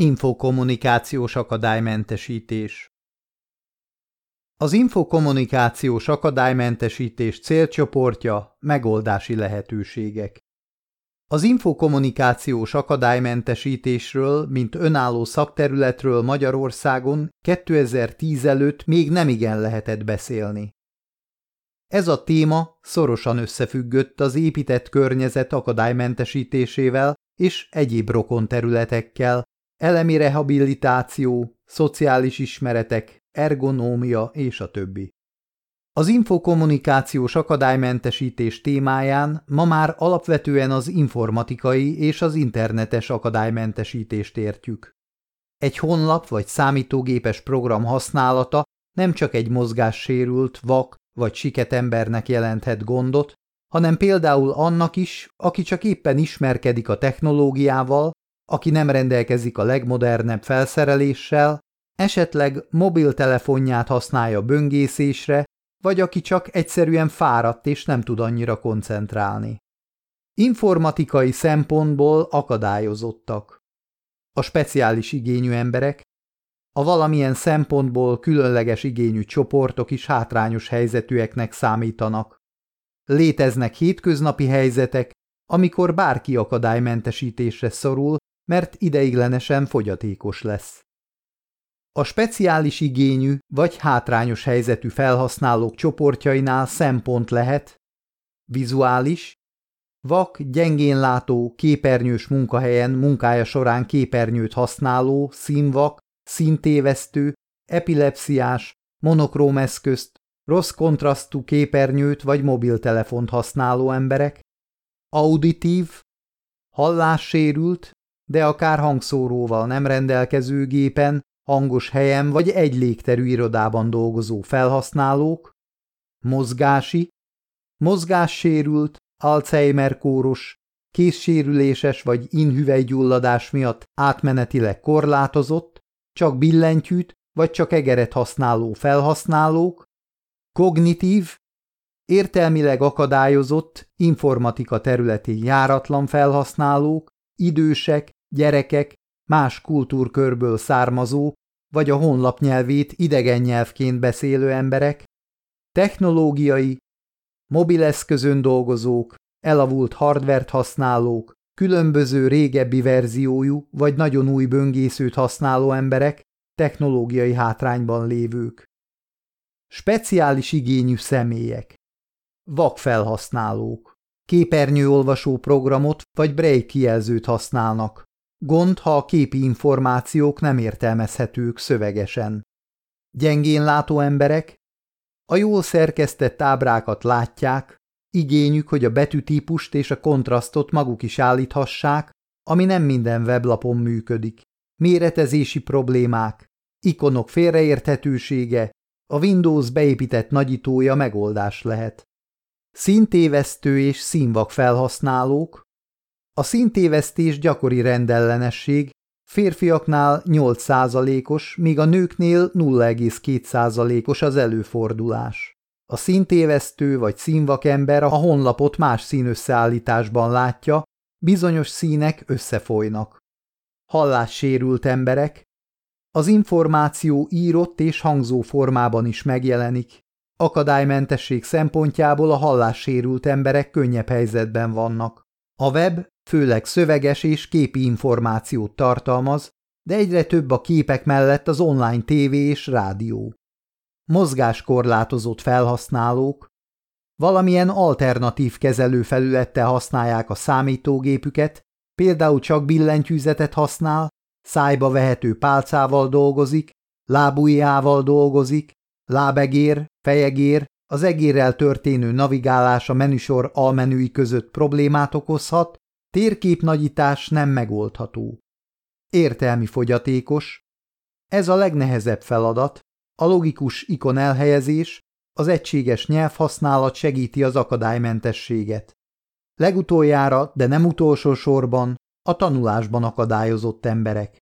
Infokommunikációs akadálymentesítés Az infokommunikációs akadálymentesítés célcsoportja megoldási lehetőségek. Az infokommunikációs akadálymentesítésről, mint önálló szakterületről Magyarországon 2010 előtt még nemigen lehetett beszélni. Ez a téma szorosan összefüggött az épített környezet akadálymentesítésével és egyéb rokon területekkel, elemi rehabilitáció, szociális ismeretek, ergonómia és a többi. Az infokommunikációs akadálymentesítés témáján ma már alapvetően az informatikai és az internetes akadálymentesítést értjük. Egy honlap vagy számítógépes program használata nem csak egy mozgássérült, vak vagy siket embernek jelenthet gondot, hanem például annak is, aki csak éppen ismerkedik a technológiával, aki nem rendelkezik a legmodernebb felszereléssel, esetleg mobiltelefonját használja böngészésre, vagy aki csak egyszerűen fáradt és nem tud annyira koncentrálni. Informatikai szempontból akadályozottak. A speciális igényű emberek, a valamilyen szempontból különleges igényű csoportok is hátrányos helyzetűeknek számítanak. Léteznek hétköznapi helyzetek, amikor bárki akadálymentesítésre szorul, mert ideiglenesen fogyatékos lesz. A speciális igényű vagy hátrányos helyzetű felhasználók csoportjainál szempont lehet. Vizuális, vak, gyengénlátó, képernyős munkahelyen munkája során képernyőt használó, színvak, színtévesztő, epilepsziás, monokróm eszközt, rossz kontrasztú képernyőt vagy mobiltelefont használó emberek, auditív, hallássérült, de akár hangszóróval nem rendelkező gépen, hangos helyen vagy egy légterű irodában dolgozó felhasználók, mozgási, mozgássérült, Alzheimer kóros, készsérüléses vagy inhüvelygyulladás miatt átmenetileg korlátozott, csak billentyűt vagy csak egeret használó felhasználók, kognitív, értelmileg akadályozott, informatika területi járatlan felhasználók, idősek, gyerekek, más kultúrkörből származó, vagy a honlap nyelvét idegen nyelvként beszélő emberek, technológiai, mobileszközön dolgozók, elavult hardvert használók, különböző régebbi verziójú vagy nagyon új böngészőt használó emberek, technológiai hátrányban lévők. Speciális igényű személyek. Vakfelhasználók. Képernyőolvasó programot vagy break kijelzőt használnak. Gond, ha a képi információk nem értelmezhetők szövegesen. Gyengén látó emberek. A jól szerkesztett ábrákat látják, igényük, hogy a betűtípust és a kontrasztot maguk is állíthassák, ami nem minden weblapon működik. Méretezési problémák, ikonok félreérthetősége, a Windows beépített nagyítója megoldás lehet. Szintévesztő és színvak felhasználók. A szintévesztés gyakori rendellenesség, férfiaknál 8%-os, míg a nőknél 0,2%-os az előfordulás. A szintévesztő vagy színvakember a honlapot más színösszeállításban látja, bizonyos színek összefolynak. Hallássérült emberek, az információ írott és hangzó formában is megjelenik. Akadálymentesség szempontjából a hallássérült emberek könnyebb helyzetben vannak. A web főleg szöveges és képi információt tartalmaz, de egyre több a képek mellett az online tévé és rádió. Mozgáskorlátozott felhasználók, valamilyen alternatív kezelőfelülettel használják a számítógépüket, például csak billentyűzetet használ, szájba vehető pálcával dolgozik, lábujjával dolgozik, lábegér, fejegér, az egérrel történő navigálás a menüsor almenüi között problémát okozhat, térképnagyítás nem megoldható. Értelmi fogyatékos. Ez a legnehezebb feladat, a logikus ikon elhelyezés, az egységes nyelvhasználat segíti az akadálymentességet. Legutoljára, de nem utolsó sorban, a tanulásban akadályozott emberek.